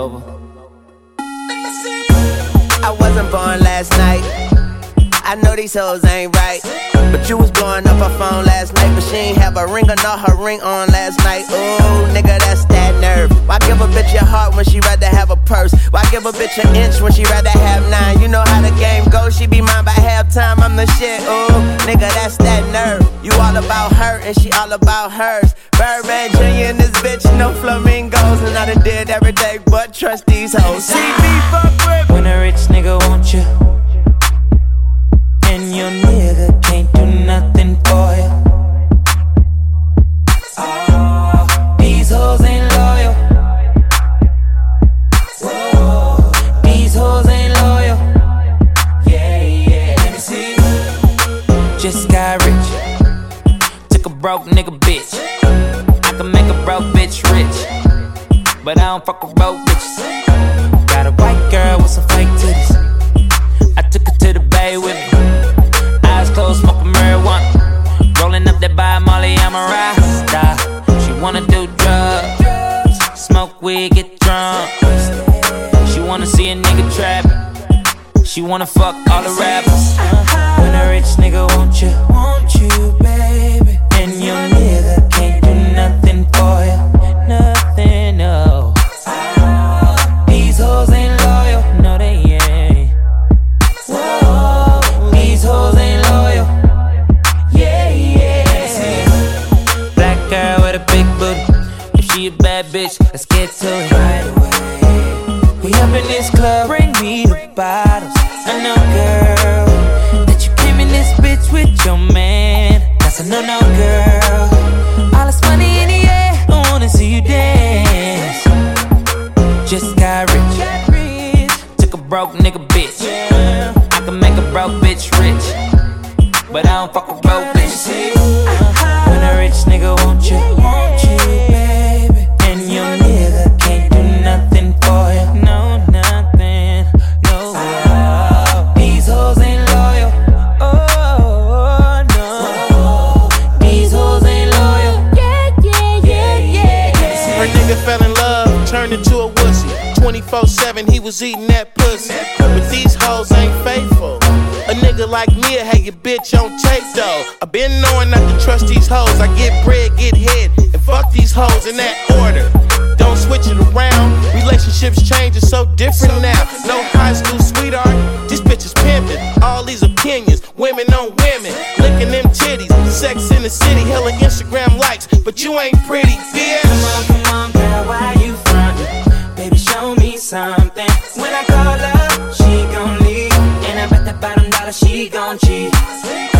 I wasn't born last night. I know these hoes ain't right. But you was blowing up her phone last night, but she ain't have a ring or not her ring on last night. Ooh, nigga, that's that nerve. Why give a bitch your heart when she rather have a purse? Why give a bitch an inch when she rather have nine? You know how the game goes, she be mine by halftime. I'm the shit. Ooh, nigga, that's that nerve. You all about her and she all about hers. Birdman Jr. and this bitch, no flamingos, and I done did every day but trust these hoes. See me fuck with. When a rich nigga want you, and your nigga can't do nothing for you. Oh, ah, these hoes But I don't fuck with broke bitches. Got a white girl with some fake titties. I took her to the bay with me. Eyes closed, smoking marijuana. Rolling up that Bob Marley, I'm a rasta. She wanna do drugs, smoke weed, get drunk. She wanna see a nigga trap. She wanna fuck all the rappers. When a rich nigga want you, want you, baby. Girl with a big booty. If she a bad bitch, let's get to it right away. We up in this club, bring me the bottles. I know, girl, that you came in this bitch with your man. That's a no, no, girl. All this money in the air, I wanna see you dance. Just got rich. Took a broke nigga bitch. I can make a broke bitch rich. But I don't fuck with broke bitches. When a rich nigga want you, baby. And your nigga can't do nothing for you. No, nothing. No. These hoes ain't loyal. Oh, no. These hoes ain't loyal. Yeah, yeah, yeah, yeah. Her nigga fell in love, turned into a wussy. 24 7, he was eating that pussy. But these hoes ain't faithful. A nigga like me will have your bitch on tape though. i been knowing not to trust these hoes. I get bread, get head, and fuck these hoes in that order. Don't switch it around. Relationships change, it's so different now. No high school sweetheart, this bitch is pimping. All these opinions, women on women, licking them titties. Sex in the city, hella Instagram likes, but you ain't pretty, bitch. Come on, come on, girl, why you frontin'? Baby, show me something. She gon' cheat.